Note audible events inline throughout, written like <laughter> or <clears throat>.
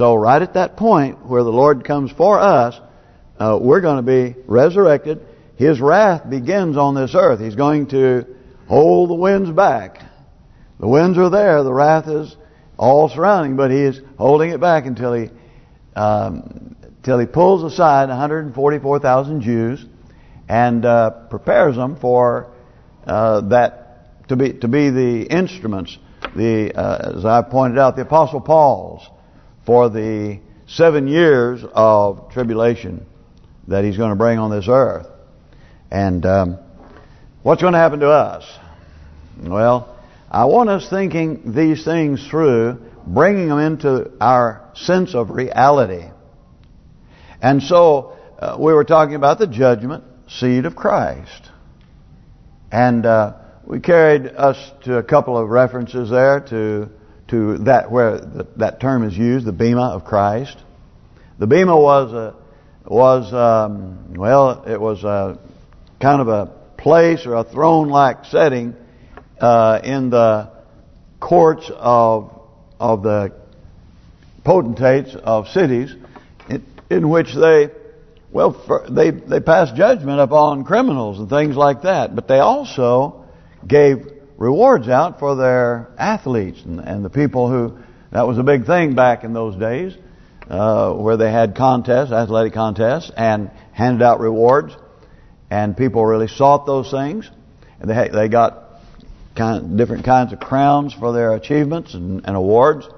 So right at that point where the Lord comes for us, uh, we're going to be resurrected. His wrath begins on this earth. He's going to hold the winds back. The winds are there. The wrath is all surrounding, but He is holding it back until He um, till He pulls aside 144,000 Jews and uh, prepares them for uh, that to be to be the instruments. The uh, as I pointed out, the Apostle Paul's for the seven years of tribulation that he's going to bring on this earth. And um, what's going to happen to us? Well, I want us thinking these things through, bringing them into our sense of reality. And so, uh, we were talking about the judgment seat of Christ. And uh, we carried us to a couple of references there to to that where that term is used, the bema of Christ. The bema was a was um, well, it was a kind of a place or a throne-like setting uh, in the courts of of the potentates of cities, in, in which they well they they passed judgment upon criminals and things like that. But they also gave rewards out for their athletes and, and the people who that was a big thing back in those days, uh, where they had contests, athletic contests, and handed out rewards, and people really sought those things, and they they got kind different kinds of crowns for their achievements and, and awards.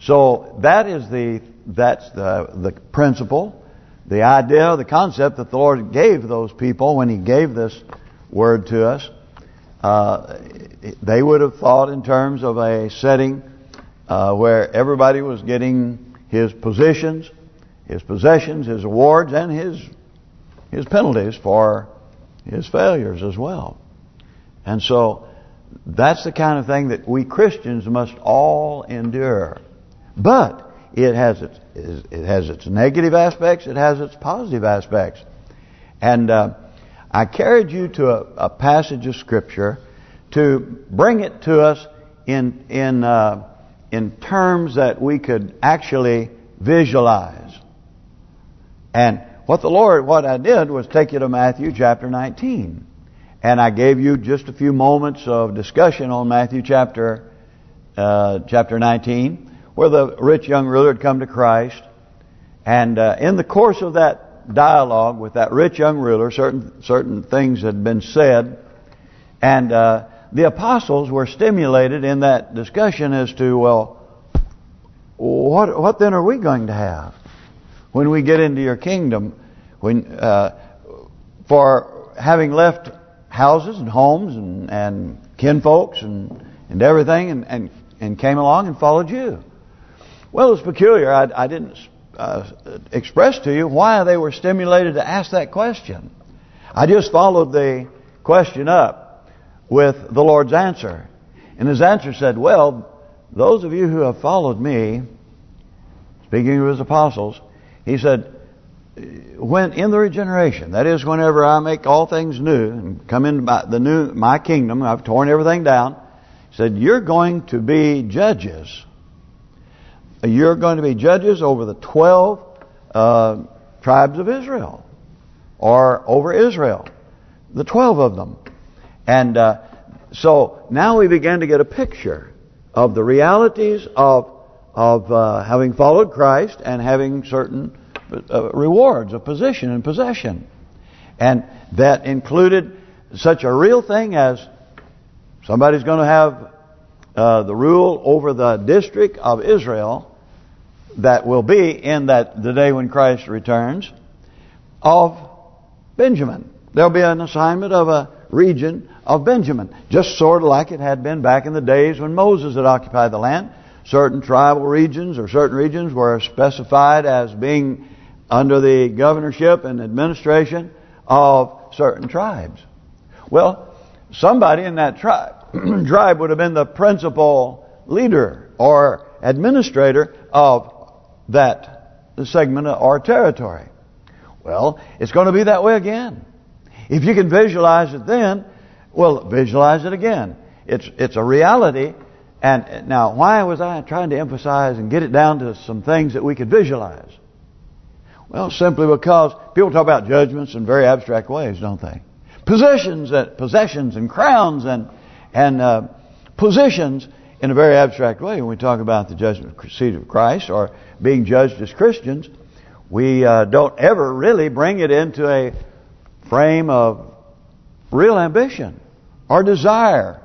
So that is the that's the the principle, the idea, the concept that the Lord gave those people when He gave this word to us. Uh, they would have thought in terms of a setting uh, where everybody was getting his positions, his possessions, his awards, and his his penalties for his failures as well. And so that's the kind of thing that we Christians must all endure. But it has its it has its negative aspects, it has its positive aspects. And uh, I carried you to a, a passage of Scripture to bring it to us in in uh, in terms that we could actually visualize. And what the Lord, what I did was take you to Matthew chapter 19. And I gave you just a few moments of discussion on Matthew chapter uh, chapter 19, where the rich young ruler had come to Christ. And uh, in the course of that dialogue with that rich young ruler, certain certain things had been said, and uh, the apostles were stimulated in that discussion as to well, what what then are we going to have when we get into your kingdom? When uh, for having left houses and homes and and kinfolks and and everything and and and came along and followed you. Well, it's peculiar. I, I didn't uh, express to you why they were stimulated to ask that question. I just followed the question up with the Lord's answer. And his answer said, well, those of you who have followed me, speaking of his apostles, he said, when in the regeneration, that is whenever I make all things new and come into my, the new my kingdom, I've torn everything down, said, you're going to be judges you're going to be judges over the 12 uh, tribes of Israel. Or over Israel. The 12 of them. And uh, so now we begin to get a picture of the realities of of uh, having followed Christ and having certain uh, rewards of position and possession. And that included such a real thing as somebody's going to have uh, the rule over the district of Israel that will be in that the day when Christ returns of Benjamin. There'll be an assignment of a region of Benjamin, just sort of like it had been back in the days when Moses had occupied the land. Certain tribal regions or certain regions were specified as being under the governorship and administration of certain tribes. Well, somebody in that tribe <clears throat> tribe would have been the principal leader or administrator of that segment or territory. Well, it's going to be that way again. If you can visualize it then, well, visualize it again. It's it's a reality And now, why was I trying to emphasize and get it down to some things that we could visualize? Well, simply because people talk about judgments in very abstract ways, don't they? Positions, that possessions and crowns and and uh, positions in a very abstract way. When we talk about the judgment seat of Christ or being judged as Christians, we uh, don't ever really bring it into a frame of real ambition or desire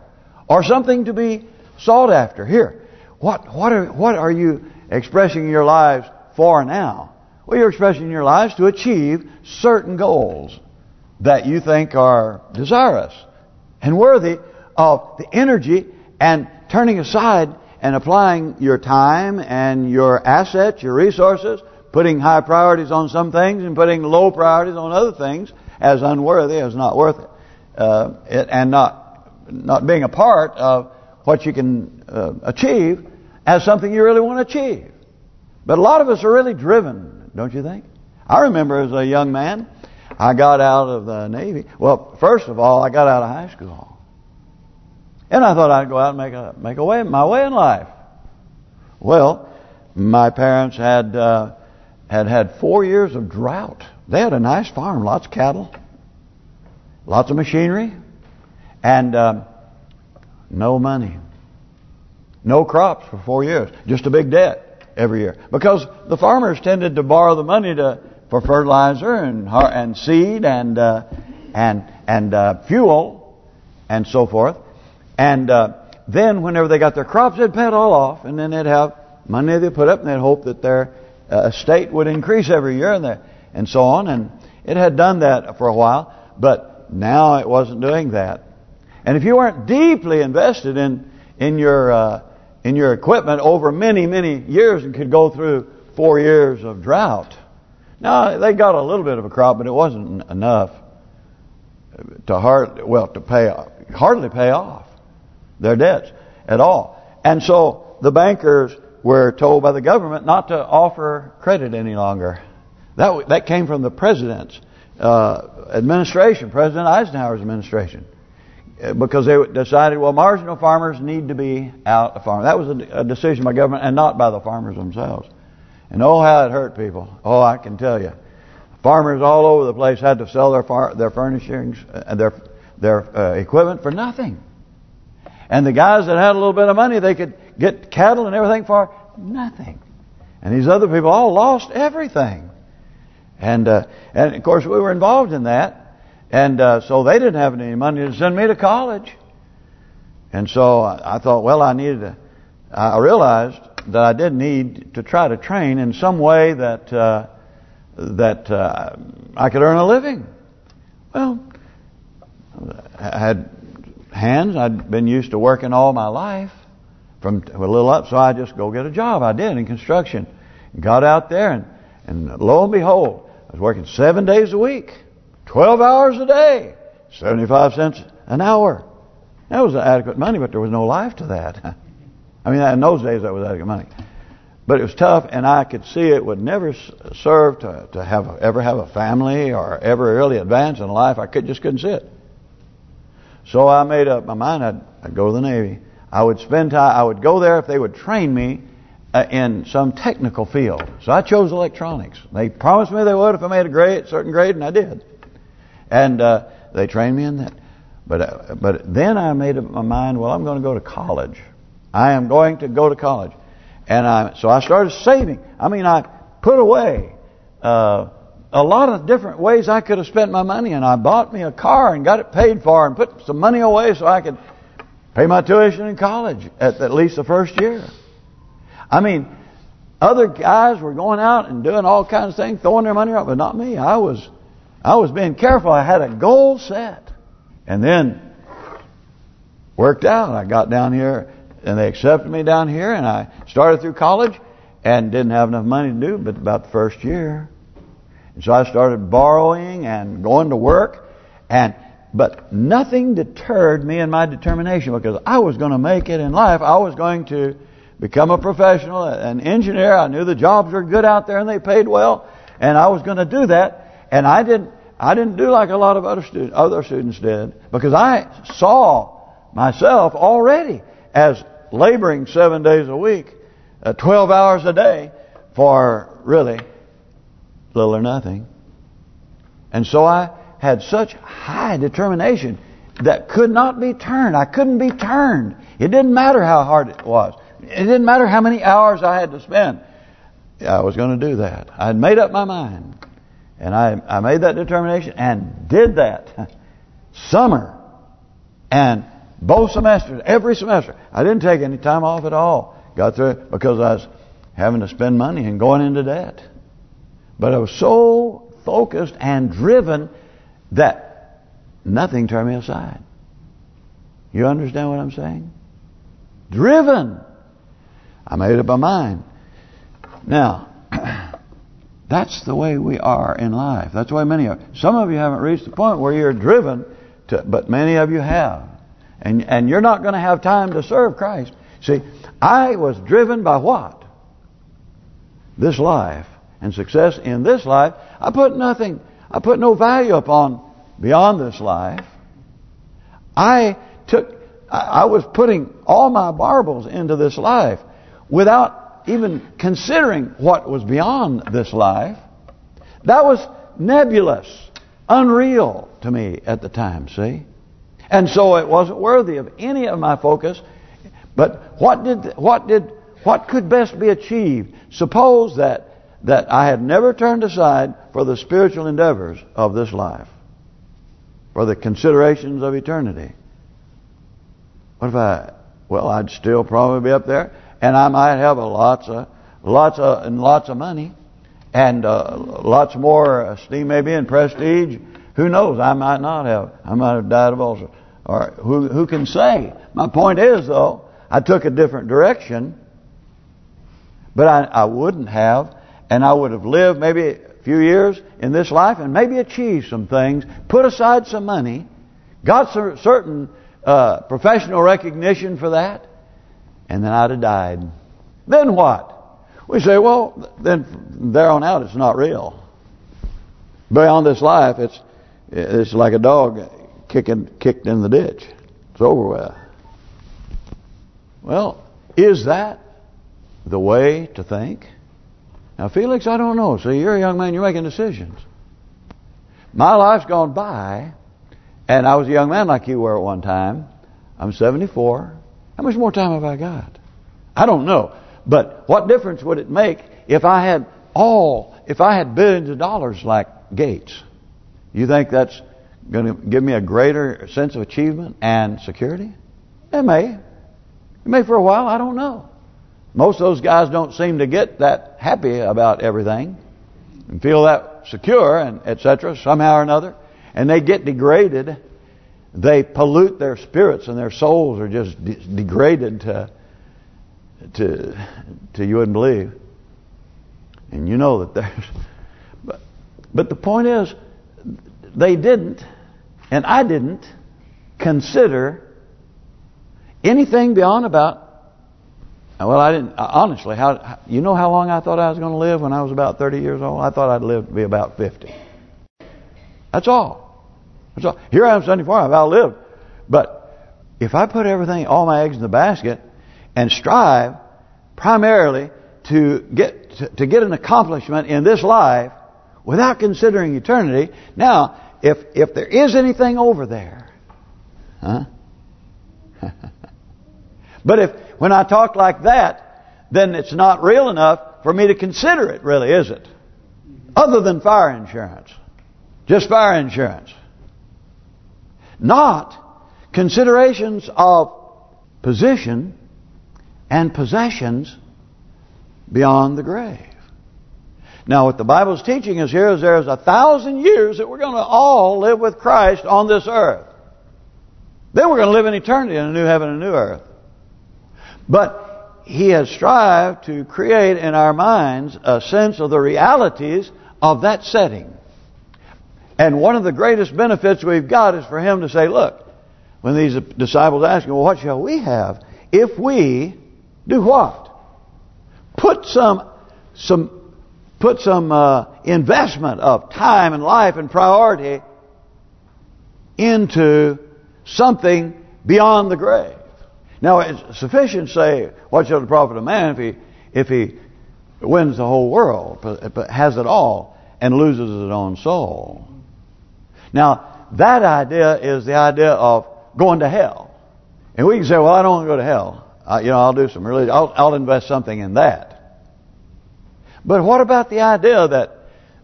or something to be sought after. Here, what what are what are you expressing your lives for now? Well, you're expressing your lives to achieve certain goals that you think are desirous and worthy of the energy and turning aside and applying your time and your assets, your resources, putting high priorities on some things and putting low priorities on other things as unworthy, as not worth it, uh, it and not not being a part of what you can uh, achieve as something you really want to achieve. But a lot of us are really driven, don't you think? I remember as a young man, I got out of the Navy. Well, first of all, I got out of high school. And I thought I'd go out and make a make a way my way in life. Well, my parents had uh, had had four years of drought. They had a nice farm, lots of cattle, lots of machinery, and um, no money. No crops for four years. Just a big debt every year. Because the farmers tended to borrow the money to for fertilizer and and seed and uh, and and uh, fuel and so forth. And uh, then whenever they got their crops, they'd pay it all off, and then they'd have money they put up, and they'd hope that their uh, estate would increase every year, and and so on. And it had done that for a while, but now it wasn't doing that. And if you weren't deeply invested in in your uh, in your equipment over many many years and could go through four years of drought, now they got a little bit of a crop, but it wasn't enough to hard well to pay hardly pay off their debts at all. And so the bankers were told by the government not to offer credit any longer. That that came from the president's uh, administration, President Eisenhower's administration. Uh, because they decided, well, marginal farmers need to be out of farming. That was a, a, decision by government and not by the farmers themselves. And oh, how it hurt people. Oh, I can tell you. Farmers all over the place had to sell their far, their furnishings, uh, their their uh, equipment for nothing. And the guys that had a little bit of money, they could get cattle and everything for nothing. And these other people all lost everything. And uh, and of course we were involved in that. And uh, so they didn't have any money to send me to college. And so I thought, well, I needed to, I realized that I did need to try to train in some way that uh, that uh, I could earn a living. Well, I had hands. I'd been used to working all my life from a little up, so I just go get a job. I did in construction. Got out there, and, and lo and behold, I was working seven days a week. 12 hours a day, 75 cents an hour. That was adequate money, but there was no life to that. <laughs> I mean, in those days that was adequate money. But it was tough, and I could see it would never serve to to have ever have a family or ever really advance in life. I could just couldn't see it. So I made up my mind I'd, I'd go to the Navy. I would spend time. I would go there if they would train me uh, in some technical field. So I chose electronics. They promised me they would if I made a grade, certain grade, and I did. And uh, they trained me in that. But uh, but then I made up my mind, well, I'm going to go to college. I am going to go to college. And I so I started saving. I mean, I put away uh, a lot of different ways I could have spent my money. And I bought me a car and got it paid for and put some money away so I could pay my tuition in college at at least the first year. I mean, other guys were going out and doing all kinds of things, throwing their money out, but not me. I was I was being careful. I had a goal set. And then worked out. I got down here and they accepted me down here and I started through college and didn't have enough money to do but about the first year. And so I started borrowing and going to work and but nothing deterred me in my determination because I was going to make it in life. I was going to become a professional, an engineer. I knew the jobs were good out there and they paid well and I was going to do that. And I didn't I didn't do like a lot of other students other students did because I saw myself already as laboring seven days a week, uh, 12 hours a day, for really little or nothing. And so I had such high determination that could not be turned. I couldn't be turned. It didn't matter how hard it was. It didn't matter how many hours I had to spend. I was going to do that. I had made up my mind. And I, I made that determination and did that. <laughs> Summer. And both semesters, every semester. I didn't take any time off at all. Got through it because I was having to spend money and going into debt. But I was so focused and driven that nothing turned me aside. You understand what I'm saying? Driven. I made up my mind. Now, <clears throat> that's the way we are in life. That's way many are. Some of you haven't reached the point where you're driven, to, but many of you have. And and you're not going to have time to serve Christ. See, I was driven by what? This life and success in this life. I put nothing, I put no value upon beyond this life. I took, I was putting all my marbles into this life without even considering what was beyond this life. That was nebulous, unreal to me at the time, see? And so it wasn't worthy of any of my focus. But what did what did what could best be achieved? Suppose that that I had never turned aside for the spiritual endeavors of this life, for the considerations of eternity. What if I? Well, I'd still probably be up there, and I might have a lots of lots of and lots of money, and uh, lots more esteem maybe and prestige who knows? I might not have. I might have died of ulcer. Or who who can say? My point is, though, I took a different direction. But I, I wouldn't have. And I would have lived maybe a few years in this life and maybe achieved some things. Put aside some money. Got some certain uh, professional recognition for that. And then I'd have died. Then what? We say, well, then there on out it's not real. Beyond this life, it's it's like a dog kicking kicked in the ditch. It's over with. Well, is that the way to think? Now, Felix, I don't know. See, you're a young man. You're making decisions. My life's gone by, and I was a young man like you were at one time. I'm 74. How much more time have I got? I don't know. But what difference would it make if I had all, if I had billions of dollars like Gates? You think that's going to give me a greater sense of achievement and security? It may. It may for a while. I don't know. Most of those guys don't seem to get that happy about everything and feel that secure and etc. somehow or another. And they get degraded. They pollute their spirits and their souls are just de degraded to to to you wouldn't believe. And you know that there's but but the point is they didn't, and I didn't, consider anything beyond about. Uh, well, I didn't uh, honestly. How you know how long I thought I was going to live when I was about 30 years old? I thought I'd live to be about 50. That's all. That's all. Here I am, 74. I've outlived. But if I put everything, all my eggs in the basket, and strive primarily to get to, to get an accomplishment in this life without considering eternity, now if if there is anything over there, huh? <laughs> but if when I talk like that, then it's not real enough for me to consider it, really, is it? Other than fire insurance. Just fire insurance. Not considerations of position and possessions beyond the grave. Now, what the Bible's teaching us here is there's a thousand years that we're going to all live with Christ on this earth. Then we're going to live in eternity in a new heaven and a new earth. But He has strived to create in our minds a sense of the realities of that setting. And one of the greatest benefits we've got is for Him to say, look, when these disciples ask Him, well, what shall we have? If we do what? Put some some put some uh, investment of time and life and priority into something beyond the grave. Now, it's sufficient to say, what shall the profit of man if he if he wins the whole world, but, has it all and loses his own soul? Now, that idea is the idea of going to hell. And we can say, well, I don't want to go to hell. You know, I'll do some religion. I'll, I'll invest something in that. But what about the idea that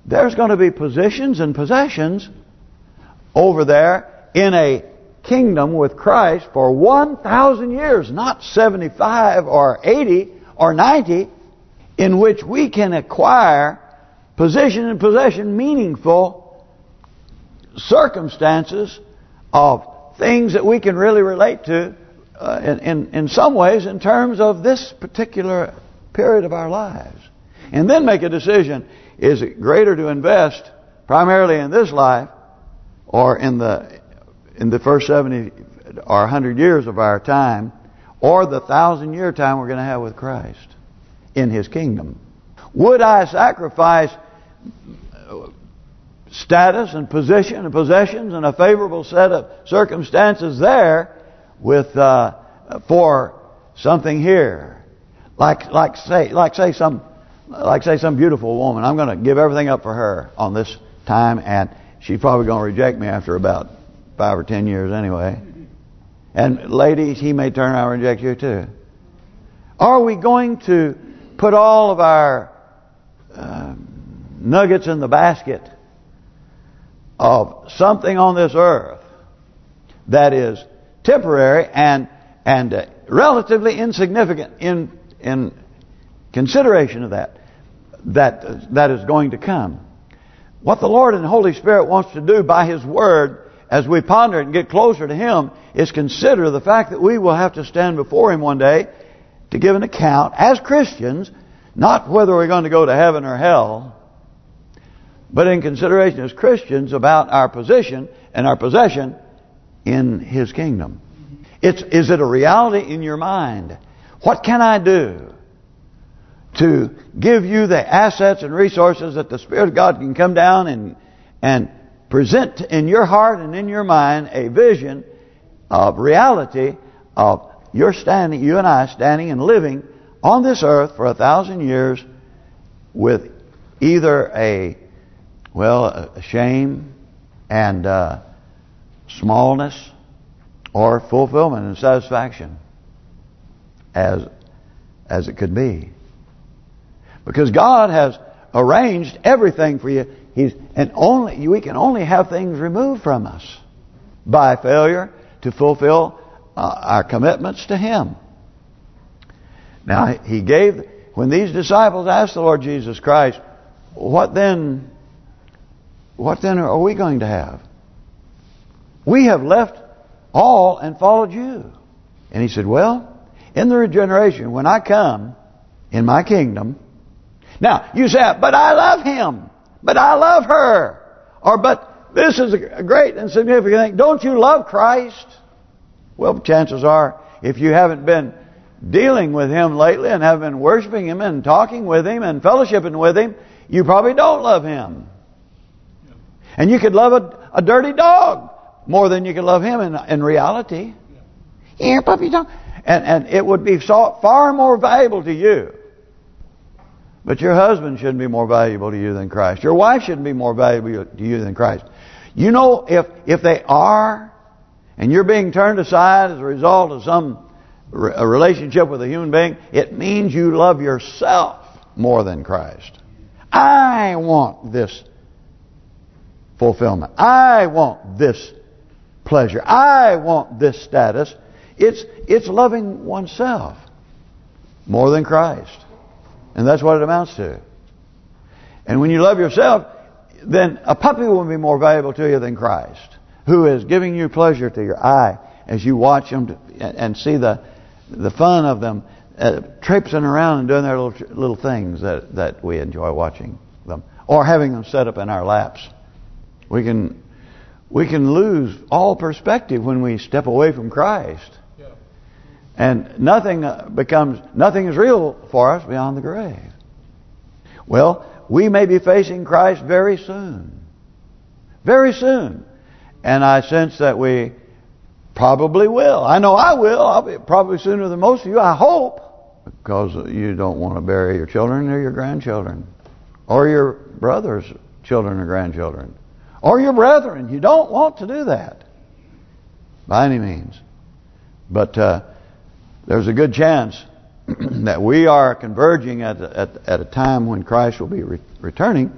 there's going to be positions and possessions over there in a kingdom with Christ for 1,000 years, not 75 or 80 or 90, in which we can acquire position and possession meaningful circumstances of things that we can really relate to uh, in, in, in some ways in terms of this particular period of our lives. And then make a decision, is it greater to invest primarily in this life or in the in the first 70 or 100 years of our time or the thousand year time we're going to have with Christ in His kingdom. Would I sacrifice status and position and possessions and a favorable set of circumstances there with uh, for something here, like like say like say some like say some beautiful woman. I'm going to give everything up for her on this time, and she's probably going to reject me after about five or ten years anyway. And ladies, he may turn around and reject you too. Are we going to put all of our uh, nuggets in the basket of something on this earth that is temporary and and uh, relatively insignificant in in consideration of that that that is going to come. What the Lord and the Holy Spirit wants to do by His Word as we ponder it and get closer to Him is consider the fact that we will have to stand before Him one day to give an account as Christians, not whether we're going to go to heaven or hell, but in consideration as Christians about our position and our possession in His kingdom. It's Is it a reality in your mind? What can I do to give you the assets and resources that the Spirit of God can come down and and present in your heart and in your mind a vision of reality of your standing, you and I standing and living on this earth for a thousand years with either a well, a shame and uh, smallness or fulfillment and satisfaction as as it could be. Because God has arranged everything for you. He's and only we can only have things removed from us by failure to fulfill uh, our commitments to Him. Now He gave when these disciples asked the Lord Jesus Christ, "What then what then are we going to have? We have left all and followed you. And he said, well, in the regeneration, when I come in my kingdom, now you say, but I love him, but I love her, or but this is a great and significant thing. Don't you love Christ? Well, chances are, if you haven't been dealing with Him lately and have been worshiping Him and talking with Him and fellowshipping with Him, you probably don't love Him. And you could love a, a dirty dog more than you could love him in in reality. Here, puppy dog. And and it would be far more valuable to you. But your husband shouldn't be more valuable to you than Christ. Your wife shouldn't be more valuable to you than Christ. You know, if if they are, and you're being turned aside as a result of some a relationship with a human being, it means you love yourself more than Christ. I want this fulfillment. I want this pleasure. I want this status. It's it's loving oneself more than Christ. And that's what it amounts to. And when you love yourself, then a puppy will be more valuable to you than Christ, who is giving you pleasure to your eye as you watch them and see the the fun of them uh, traipsing around and doing their little little things that that we enjoy watching them, or having them set up in our laps. We can we can lose all perspective when we step away from Christ. And nothing uh, becomes nothing is real for us beyond the grave. Well, we may be facing Christ very soon. Very soon. And I sense that we Probably will. I know I will. I'll be probably sooner than most of you. I hope. Because you don't want to bury your children or your grandchildren. Or your brother's children or grandchildren. Or your brethren. You don't want to do that. By any means. But uh, there's a good chance <clears throat> that we are converging at, at, at a time when Christ will be re returning.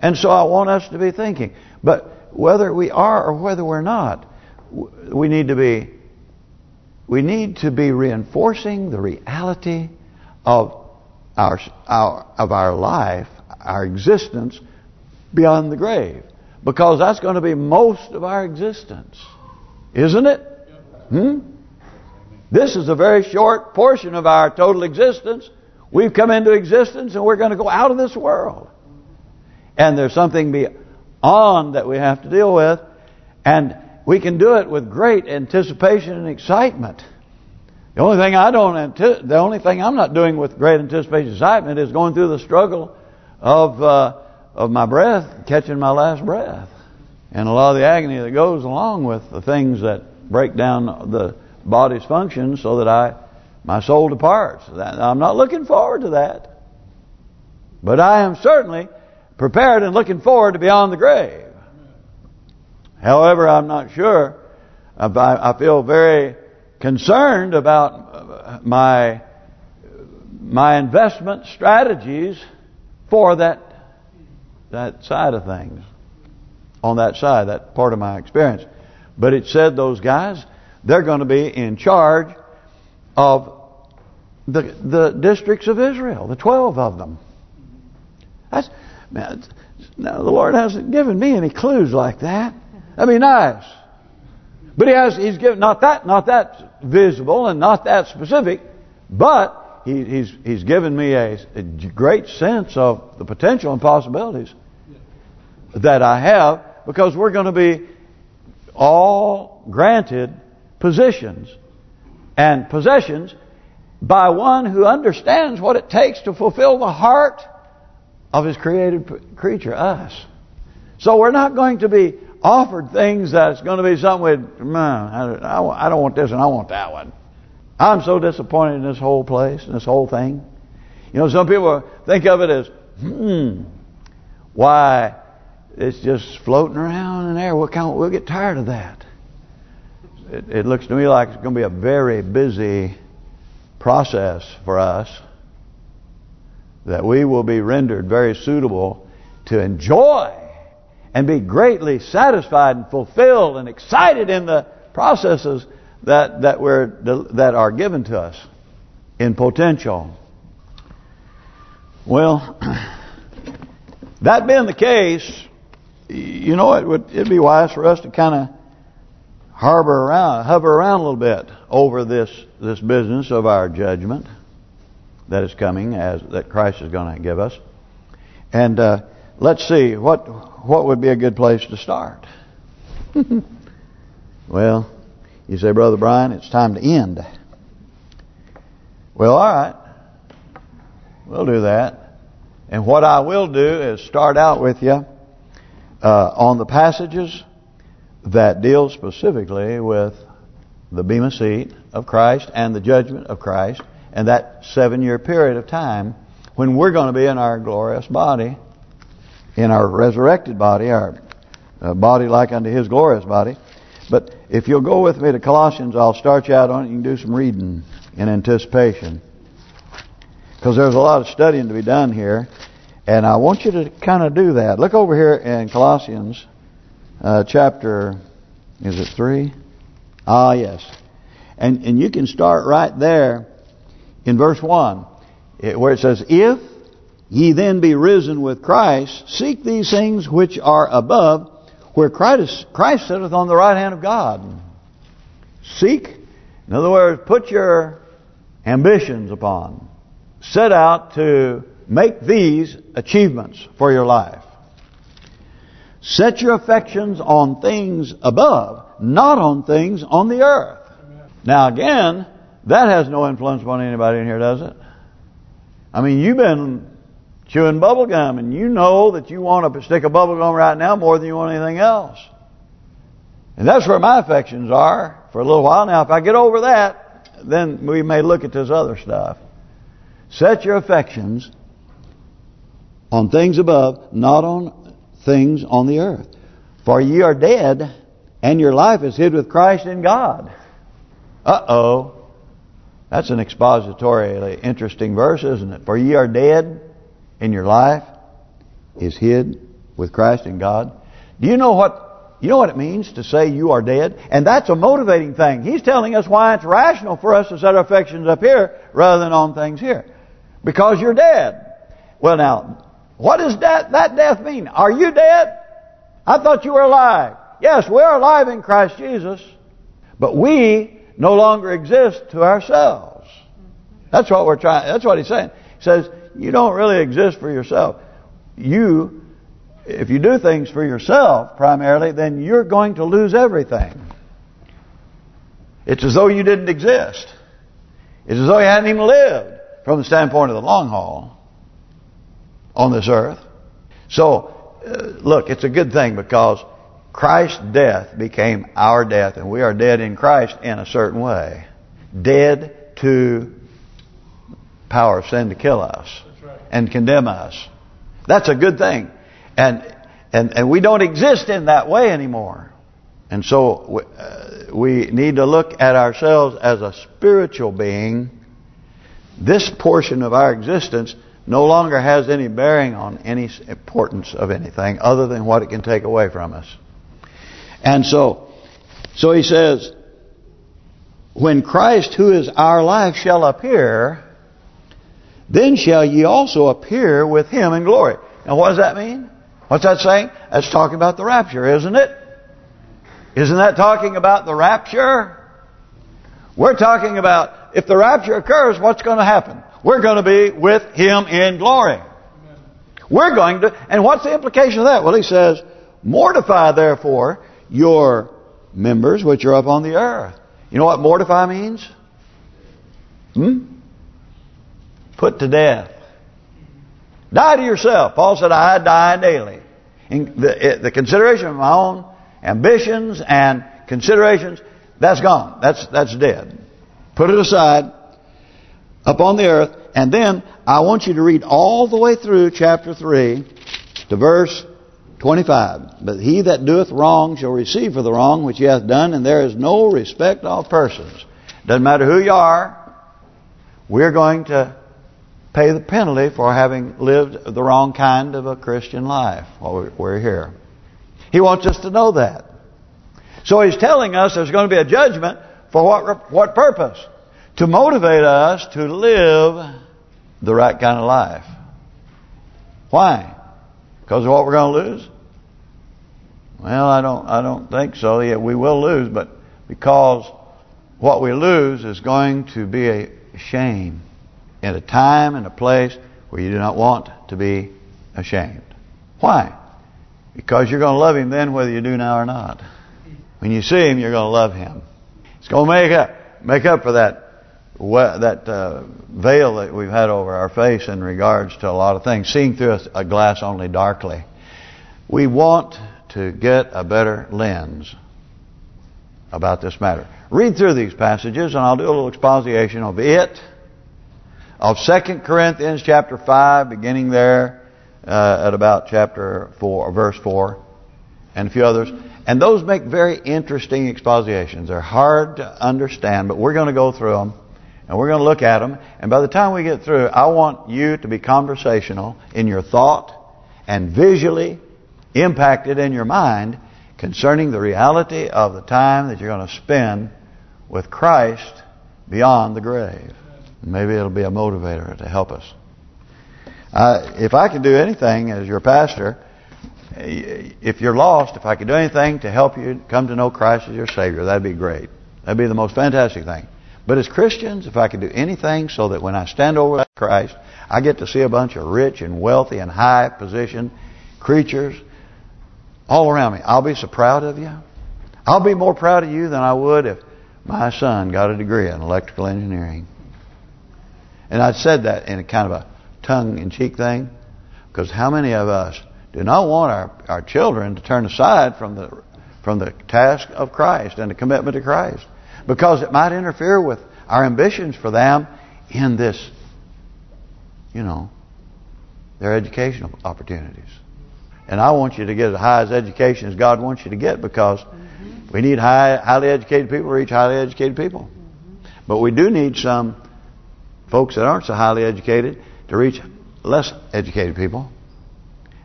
And so I want us to be thinking. But whether we are or whether we're not, we need to be we need to be reinforcing the reality of our, our of our life, our existence beyond the grave. Because that's going to be most of our existence. Isn't it? Hmm? This is a very short portion of our total existence. We've come into existence and we're going to go out of this world. And there's something beyond that we have to deal with. And we can do it with great anticipation and excitement. The only thing I don't the only thing I'm not doing with great anticipation and excitement is going through the struggle of uh, of my breath, catching my last breath, and a lot of the agony that goes along with the things that break down the body's function, so that I my soul departs. I'm not looking forward to that, but I am certainly prepared and looking forward to beyond the grave. However, I'm not sure. I feel very concerned about my my investment strategies for that that side of things. On that side, that part of my experience. But it said those guys, they're going to be in charge of the the districts of Israel, the 12 of them. That's man, now the Lord hasn't given me any clues like that. That'd be nice. But he has he's given not that not that visible and not that specific, but he, he's he's given me a, a great sense of the potential and possibilities that I have because we're going to be all granted positions and possessions by one who understands what it takes to fulfill the heart of his created creature, us. So we're not going to be offered things that's going to be something man, I don't want this and I want that one. I'm so disappointed in this whole place, and this whole thing. You know, some people think of it as, hmm, why, it's just floating around in there. We'll, we'll get tired of that. It, it looks to me like it's going to be a very busy process for us that we will be rendered very suitable to enjoy and be greatly satisfied and fulfilled and excited in the processes that that we're that are given to us in potential. Well, <clears throat> that being the case, you know, it would it'd be wise for us to kind of harbor around, hover around a little bit over this this business of our judgment that is coming, as that Christ is going to give us, and uh, let's see what what would be a good place to start. <laughs> well, you say, Brother Brian, it's time to end. Well, all right. We'll do that. And what I will do is start out with you uh, on the passages that deals specifically with the Bema seat of Christ and the judgment of Christ and that seven-year period of time when we're going to be in our glorious body, in our resurrected body, our uh, body like unto His glorious body. But if you'll go with me to Colossians, I'll start you out on it. You can do some reading in anticipation. Because there's a lot of studying to be done here. And I want you to kind of do that. Look over here in Colossians uh, chapter, is it 3? Ah, yes. And and you can start right there in verse 1, where it says, If ye then be risen with Christ, seek these things which are above, where Christ, Christ sitteth on the right hand of God. Seek, in other words, put your ambitions upon. Set out to make these achievements for your life. Set your affections on things above, not on things on the earth. Now again, that has no influence upon anybody in here, does it? I mean, you've been chewing bubble gum, and you know that you want to stick a bubble gum right now more than you want anything else. And that's where my affections are for a little while. Now, if I get over that, then we may look at this other stuff. Set your affections on things above, not on things on the earth. For ye are dead, and your life is hid with Christ in God. Uh-oh. That's an expositorily interesting verse, isn't it? For ye are dead, and your life is hid with Christ in God. Do you know what you know what it means to say you are dead? And that's a motivating thing. He's telling us why it's rational for us to set our affections up here rather than on things here. Because you're dead. Well now, what does that, that death mean? Are you dead? I thought you were alive. Yes, we're alive in Christ Jesus. But we no longer exist to ourselves. That's what we're trying. That's what he's saying. He says, you don't really exist for yourself. You if you do things for yourself primarily, then you're going to lose everything. It's as though you didn't exist. It's as though you hadn't even lived from the standpoint of the long haul on this earth. So, uh, look, it's a good thing because Christ's death became our death, and we are dead in Christ in a certain way. Dead to power of sin to kill us and condemn us. That's a good thing. And and and we don't exist in that way anymore. And so uh, we need to look at ourselves as a spiritual being. This portion of our existence no longer has any bearing on any importance of anything other than what it can take away from us. And so, so he says, when Christ, who is our life, shall appear, then shall ye also appear with him in glory. Now what does that mean? What's that saying? That's talking about the rapture, isn't it? Isn't that talking about the rapture? We're talking about if the rapture occurs, what's going to happen? We're going to be with Him in glory. We're going to, and what's the implication of that? Well, he says, mortify therefore your members which are up on the earth. You know what mortify means? Hmm? Put to death. Die to yourself. Paul said, I die daily. In the, the consideration of my own ambitions and considerations, that's gone. That's that's dead. Put it aside up on the earth. And then I want you to read all the way through chapter 3 to verse 25. But he that doeth wrong shall receive for the wrong which he hath done, and there is no respect of persons. Doesn't matter who you are, we're going to pay the penalty for having lived the wrong kind of a Christian life while we're here. He wants us to know that. So he's telling us there's going to be a judgment for what what purpose? To motivate us to live the right kind of life. Why? Because of what we're going to lose? Well, I don't I don't think so. Yeah, we will lose, but because what we lose is going to be a shame in a time and a place where you do not want to be ashamed. Why? Because you're going to love Him then whether you do now or not. When you see Him, you're going to love Him. It's going to make up make up for that that uh, veil that we've had over our face in regards to a lot of things, seeing through a glass only darkly. We want to get a better lens about this matter. Read through these passages, and I'll do a little exposition of it of Second Corinthians chapter 5, beginning there uh, at about chapter 4, verse 4, and a few others. And those make very interesting expositions. They're hard to understand, but we're going to go through them, and we're going to look at them. And by the time we get through, I want you to be conversational in your thought and visually impacted in your mind concerning the reality of the time that you're going to spend with Christ beyond the grave. Maybe it'll be a motivator to help us. Uh, if I can do anything as your pastor, if you're lost, if I could do anything to help you come to know Christ as your Savior, that'd be great. That'd be the most fantastic thing. But as Christians, if I could do anything so that when I stand over Christ, I get to see a bunch of rich and wealthy and high position creatures all around me, I'll be so proud of you. I'll be more proud of you than I would if my son got a degree in electrical engineering. And I said that in a kind of a tongue-in-cheek thing, because how many of us do not want our our children to turn aside from the from the task of Christ and the commitment to Christ? Because it might interfere with our ambitions for them in this, you know, their educational opportunities. And I want you to get as high as education as God wants you to get because mm -hmm. we need high, highly educated people to reach highly educated people. Mm -hmm. But we do need some folks that aren't so highly educated to reach less educated people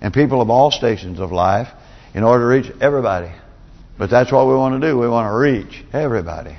and people of all stations of life in order to reach everybody. But that's what we want to do. We want to reach everybody.